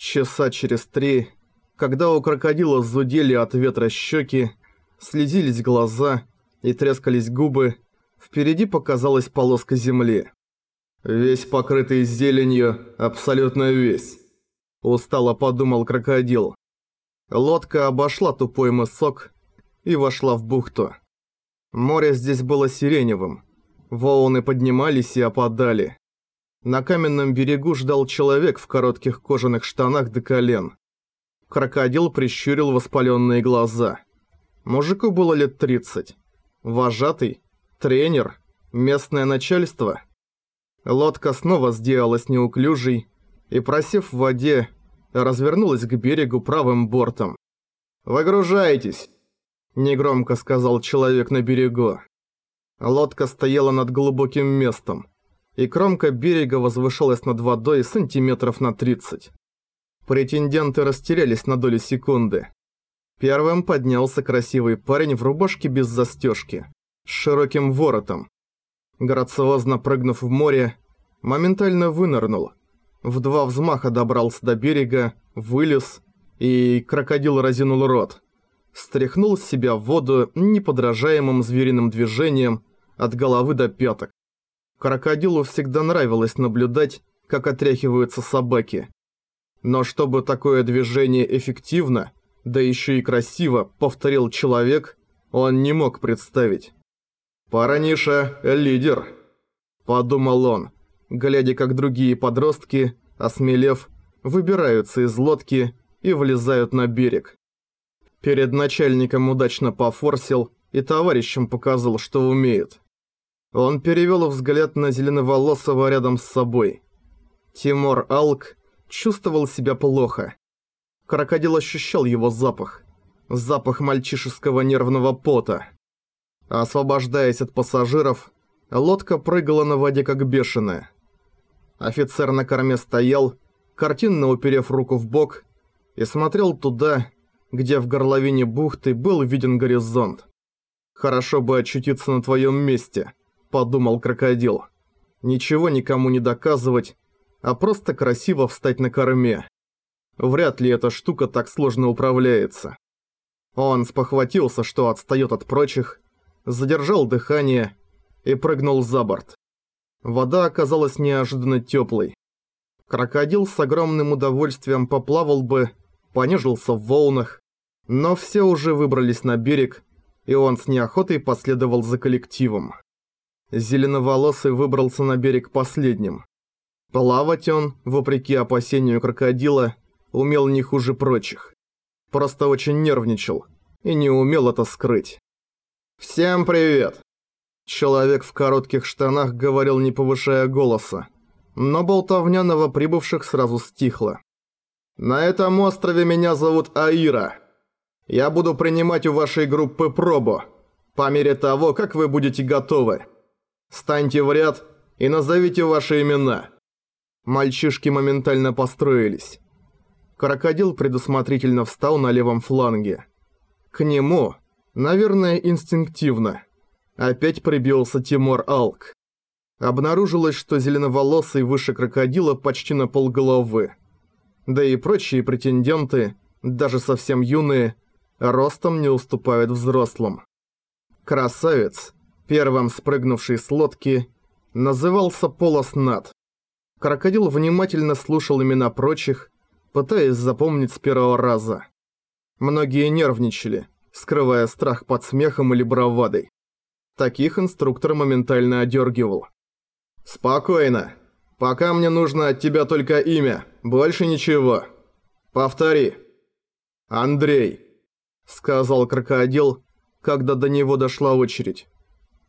Часа через три, когда у крокодила зудели от ветра щеки, слезились глаза и трескались губы, впереди показалась полоска земли. «Весь покрытый зеленью, абсолютно весь», – устало подумал крокодил. Лодка обошла тупой мысок и вошла в бухту. Море здесь было сиреневым. Волны поднимались и опадали. На каменном берегу ждал человек в коротких кожаных штанах до колен. Крокодил прищурил воспаленные глаза. Мужику было лет 30. Вожатый? Тренер? Местное начальство? Лодка снова сделалась неуклюжей и, просев в воде, развернулась к берегу правым бортом. «Выгружайтесь!» – негромко сказал человек на берегу. Лодка стояла над глубоким местом и кромка берега возвышалась над водой сантиметров на 30. Претенденты растерялись на долю секунды. Первым поднялся красивый парень в рубашке без застежки, с широким воротом. Грациозно прыгнув в море, моментально вынырнул. В два взмаха добрался до берега, вылез, и крокодил разинул рот. Стряхнул с себя в воду неподражаемым звериным движением от головы до пяток. Крокодилу всегда нравилось наблюдать, как отряхиваются собаки. Но чтобы такое движение эффективно, да еще и красиво, повторил человек, он не мог представить. «Параниша – лидер», – подумал он, глядя как другие подростки, осмелев, выбираются из лодки и влезают на берег. Перед начальником удачно пофорсил и товарищам показал, что умеет. Он перевел взгляд на зеленоволосого рядом с собой. Тимур Алк чувствовал себя плохо. Крокодил ощущал его запах. Запах мальчишеского нервного пота. Освобождаясь от пассажиров, лодка прыгала на воде как бешеная. Офицер на корме стоял, картинно уперев руку в бок, и смотрел туда, где в горловине бухты был виден горизонт. Хорошо бы очутиться на твоем месте –– подумал крокодил. «Ничего никому не доказывать, а просто красиво встать на корме. Вряд ли эта штука так сложно управляется». Он спохватился, что отстаёт от прочих, задержал дыхание и прыгнул за борт. Вода оказалась неожиданно тёплой. Крокодил с огромным удовольствием поплавал бы, понежился в волнах, но все уже выбрались на берег, и он с неохотой последовал за коллективом. Зеленоволосый выбрался на берег последним. Плавать он, вопреки опасению крокодила, умел не хуже прочих. Просто очень нервничал и не умел это скрыть. «Всем привет!» Человек в коротких штанах говорил, не повышая голоса, но болтовня новоприбывших сразу стихла. «На этом острове меня зовут Аира. Я буду принимать у вашей группы пробу, по мере того, как вы будете готовы. Станьте в ряд и назовите ваши имена». Мальчишки моментально построились. Крокодил предусмотрительно встал на левом фланге. К нему, наверное, инстинктивно, опять прибился Тимур Алк. Обнаружилось, что зеленоволосый выше крокодила почти на полголовы. Да и прочие претенденты, даже совсем юные, ростом не уступают взрослым. Красавец, Первым спрыгнувший с лодки назывался Полос Над. Крокодил внимательно слушал имена прочих, пытаясь запомнить с первого раза. Многие нервничали, скрывая страх под смехом или бравадой. Таких инструктор моментально одергивал. «Спокойно. Пока мне нужно от тебя только имя, больше ничего. Повтори». «Андрей», — сказал крокодил, когда до него дошла очередь.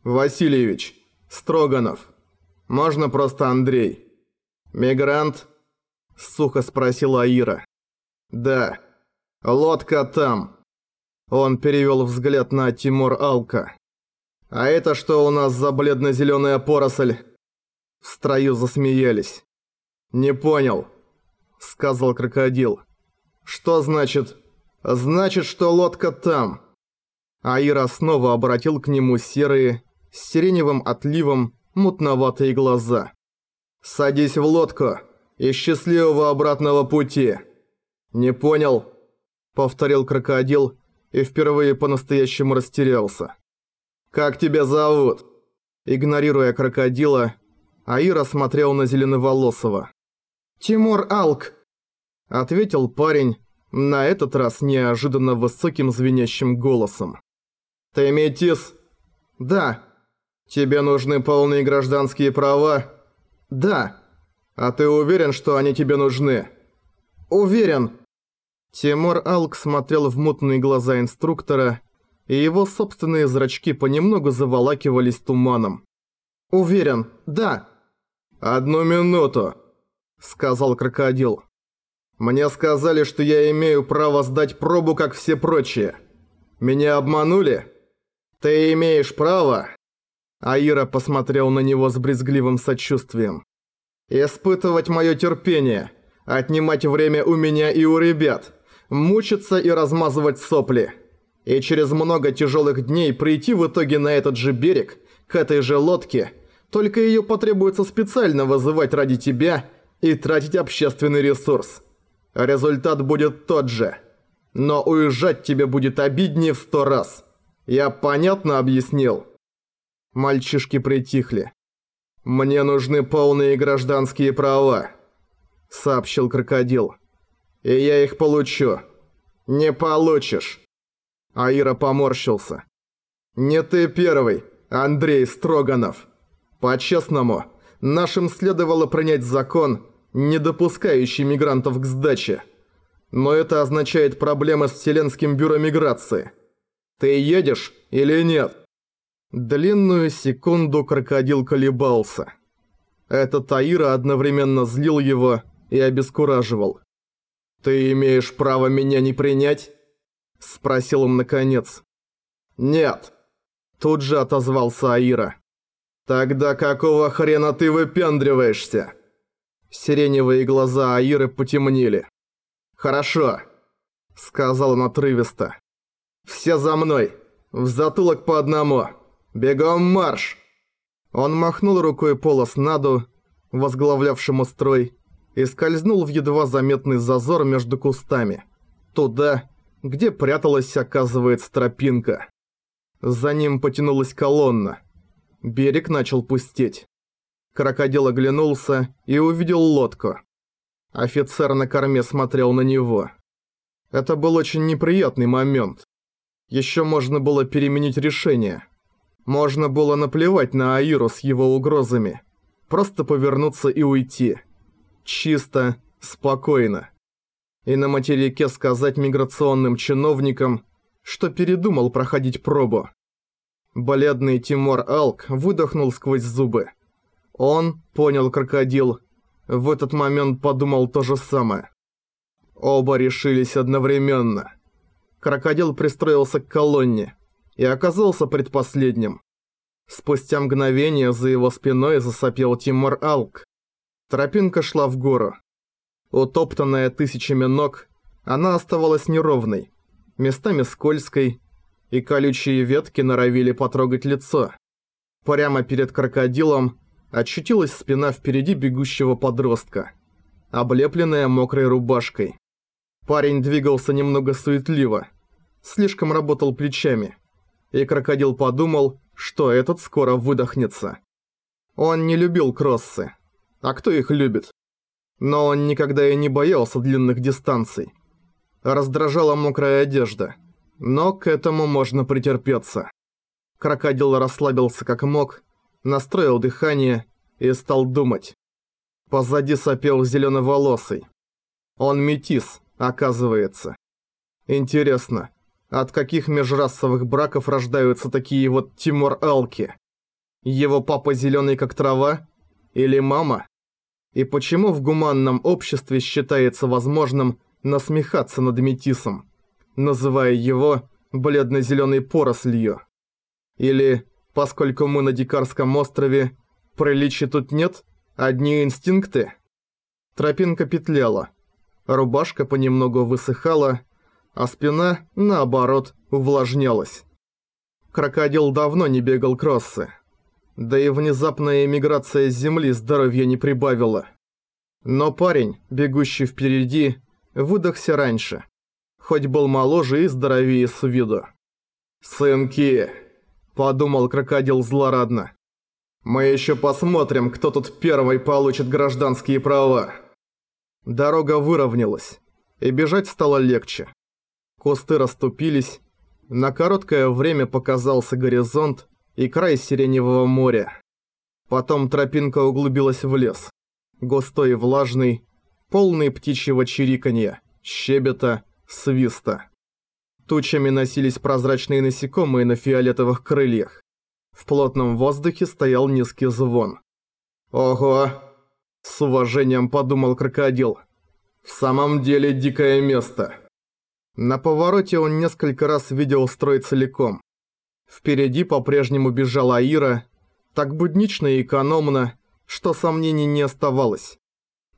Васильевич, Строганов. Можно просто Андрей. Мигрант? Сухо спросила Аира. Да. Лодка там. Он перевел взгляд на Тимур Алка. А это что у нас за бледно-зеленая поросль? В строю засмеялись. Не понял, сказал крокодил. Что значит? Значит, что лодка там. Аира снова обратил к нему серые, с сиреневым отливом, мутноватые глаза. «Садись в лодку и счастливого обратного пути!» «Не понял», — повторил крокодил и впервые по-настоящему растерялся. «Как тебя зовут?» Игнорируя крокодила, Аира смотрел на Зеленоволосого. «Тимур Алк», — ответил парень, на этот раз неожиданно высоким звенящим голосом. «Ты метис?» «Да». «Тебе нужны полные гражданские права?» «Да». «А ты уверен, что они тебе нужны?» «Уверен». Тимур Алк смотрел в мутные глаза инструктора, и его собственные зрачки понемногу заволакивались туманом. «Уверен, да». «Одну минуту», — сказал крокодил. «Мне сказали, что я имею право сдать пробу, как все прочие. Меня обманули? Ты имеешь право?» Аира посмотрел на него с брезгливым сочувствием. «Испытывать мое терпение, отнимать время у меня и у ребят, мучиться и размазывать сопли. И через много тяжелых дней прийти в итоге на этот же берег, к этой же лодке, только ее потребуется специально вызывать ради тебя и тратить общественный ресурс. Результат будет тот же. Но уезжать тебе будет обиднее в сто раз. Я понятно объяснил?» Мальчишки притихли. «Мне нужны полные гражданские права», — сообщил крокодил. «И я их получу». «Не получишь». Аира поморщился. «Не ты первый, Андрей Строганов. По-честному, нашим следовало принять закон, не допускающий мигрантов к сдаче. Но это означает проблемы с Вселенским бюро миграции. Ты едешь или нет?» Длинную секунду крокодил колебался. Этот Аира одновременно злил его и обескураживал. «Ты имеешь право меня не принять?» Спросил он наконец. «Нет!» Тут же отозвался Аира. «Тогда какого хрена ты выпендриваешься?» Сиреневые глаза Аиры потемнели. «Хорошо», — сказал он отрывисто. «Все за мной! В затылок по одному! Бегом марш!» Он махнул рукой полос Наду, возглавлявшему строй, и скользнул в едва заметный зазор между кустами. Туда, где пряталась, оказывается, тропинка. За ним потянулась колонна. Берег начал пустеть. Крокодил оглянулся и увидел лодку. Офицер на корме смотрел на него. Это был очень неприятный момент. Еще можно было переменить решение. Можно было наплевать на Аиру с его угрозами. Просто повернуться и уйти. Чисто, спокойно и на материке сказать миграционным чиновникам, что передумал проходить пробу. Бледный Тимур Алк выдохнул сквозь зубы. Он, понял крокодил, в этот момент подумал то же самое. Оба решились одновременно. Крокодил пристроился к колонне и оказался предпоследним. Спустя мгновение за его спиной засопел Тимур Алк. Тропинка шла в гору. Утоптанная тысячами ног, она оставалась неровной, местами скользкой, и колючие ветки норовили потрогать лицо. Прямо перед крокодилом очутилась спина впереди бегущего подростка, облепленная мокрой рубашкой. Парень двигался немного суетливо, слишком работал плечами, и крокодил подумал, что этот скоро выдохнется. Он не любил кроссы. А кто их любит? Но он никогда и не боялся длинных дистанций. Раздражала мокрая одежда. Но к этому можно претерпеться. Крокодил расслабился как мог, настроил дыхание и стал думать. Позади сопел зеленоволосый. Он метис, оказывается. Интересно, от каких межрасовых браков рождаются такие вот Тимур Алки? Его папа зеленый как трава? Или мама? И почему в гуманном обществе считается возможным насмехаться над метисом, называя его бледно-зеленой порослью? Или, поскольку мы на Дикарском острове, приличий тут нет, одни инстинкты? Тропинка петляла, рубашка понемногу высыхала, а спина, наоборот, увлажнялась. Крокодил давно не бегал кроссы. Да и внезапная эмиграция с земли здоровья не прибавила. Но парень, бегущий впереди, выдохся раньше. Хоть был моложе и здоровее с виду. «Сынки!» – подумал крокодил злорадно. «Мы еще посмотрим, кто тут первый получит гражданские права». Дорога выровнялась, и бежать стало легче. Кусты расступились, на короткое время показался горизонт и край Сиреневого моря. Потом тропинка углубилась в лес. Густой и влажный, полный птичьего чириканья, щебета, свиста. Тучами носились прозрачные насекомые на фиолетовых крыльях. В плотном воздухе стоял низкий звон. «Ого!» – с уважением подумал крокодил. «В самом деле дикое место!» На повороте он несколько раз видел строй целиком. Впереди по-прежнему бежала Ира, так буднично и экономно, что сомнений не оставалось.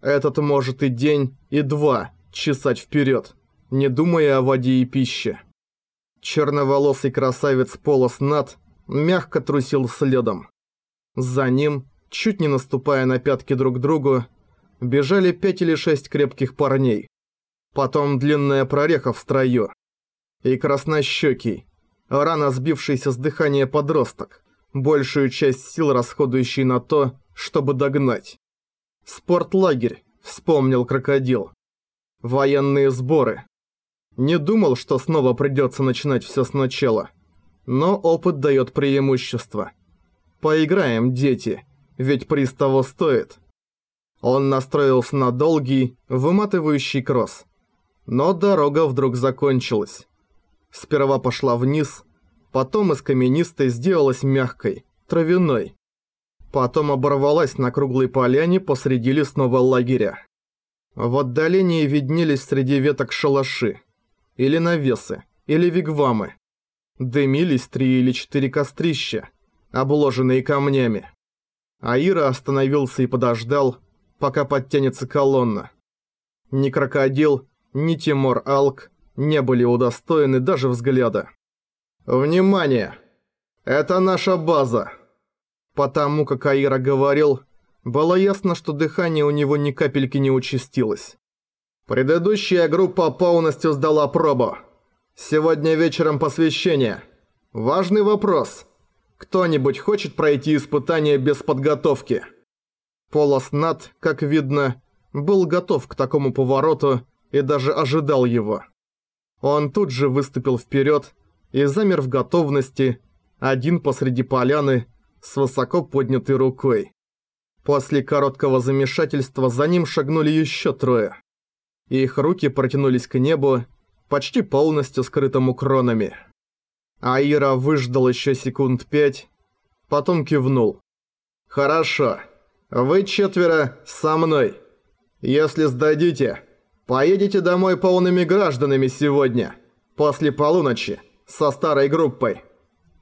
Этот может и день, и два чесать вперед, не думая о воде и пище. Черноволосый красавец Полос Над мягко трусил следом. За ним, чуть не наступая на пятки друг другу, бежали пять или шесть крепких парней. Потом длинная прореха в строю. И краснощёкий, рано сбившийся с дыхания подросток, большую часть сил расходующий на то, чтобы догнать. «Спортлагерь», — вспомнил крокодил. «Военные сборы». Не думал, что снова придется начинать все сначала. Но опыт дает преимущество. Поиграем, дети, ведь приз того стоит. Он настроился на долгий, выматывающий кросс. Но дорога вдруг закончилась. Сперва пошла вниз, потом из каменистой сделалась мягкой, травяной. Потом оборвалась на круглой поляне посреди лесного лагеря. В отдалении виднелись среди веток шалаши, или навесы, или вигвамы. Дымились три или четыре кострища, обложенные камнями. Аира остановился и подождал, пока подтянется колонна. Ни крокодил, ни Тимур Алк не были удостоены даже взгляда. «Внимание! Это наша база!» Потому как Аира говорил, было ясно, что дыхание у него ни капельки не участилось. Предыдущая группа полностью сдала пробу. Сегодня вечером посвящение. Важный вопрос. Кто-нибудь хочет пройти испытание без подготовки? Полос Над, как видно, был готов к такому повороту и даже ожидал его. Он тут же выступил вперед и замер в готовности, один посреди поляны, с высоко поднятой рукой. После короткого замешательства за ним шагнули еще трое. Их руки протянулись к небу, почти полностью скрытому кронами. Аира выждал еще секунд пять, потом кивнул. «Хорошо. Вы четверо со мной. Если сдадите, Поедете домой полными гражданами сегодня, после полуночи, со старой группой.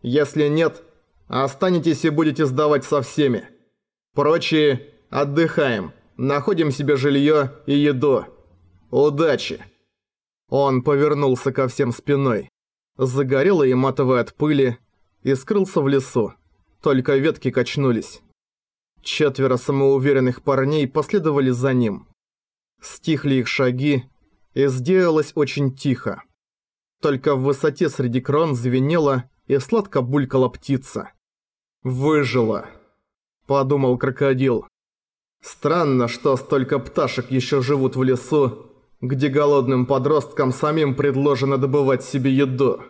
Если нет, останетесь и будете сдавать со всеми. Прочие отдыхаем, находим себе жилье и еду. Удачи!» Он повернулся ко всем спиной, загорелый и матовый от пыли, и скрылся в лесу. Только ветки качнулись. Четверо самоуверенных парней последовали за ним. Стихли их шаги, и сделалось очень тихо. Только в высоте среди крон звенела и сладко булькала птица. «Выжила», — подумал крокодил. «Странно, что столько пташек еще живут в лесу, где голодным подросткам самим предложено добывать себе еду».